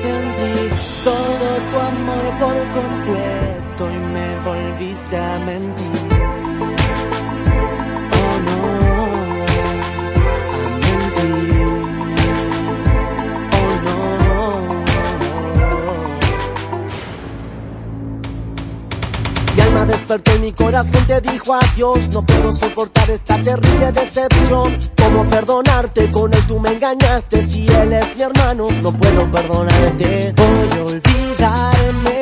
sentí todo tu amor por completo y me volviste a mentir. Despertó y mi corazón te dijo adiós. No puedo soportar esta terrible decepción. ¿Cómo perdonarte? Con él tú me engañaste. Si él es mi hermano, no puedo perdonarte. Voy a olvidarme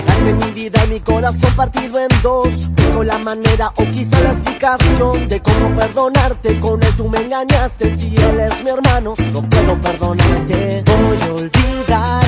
Regañé mi vida y mi corazón partido en dos. Tengo la manera o quizá la explicación de cómo perdonarte. Con él tú me engañaste, si él es mi hermano, no puedo perdonarte. Voy a olvidar.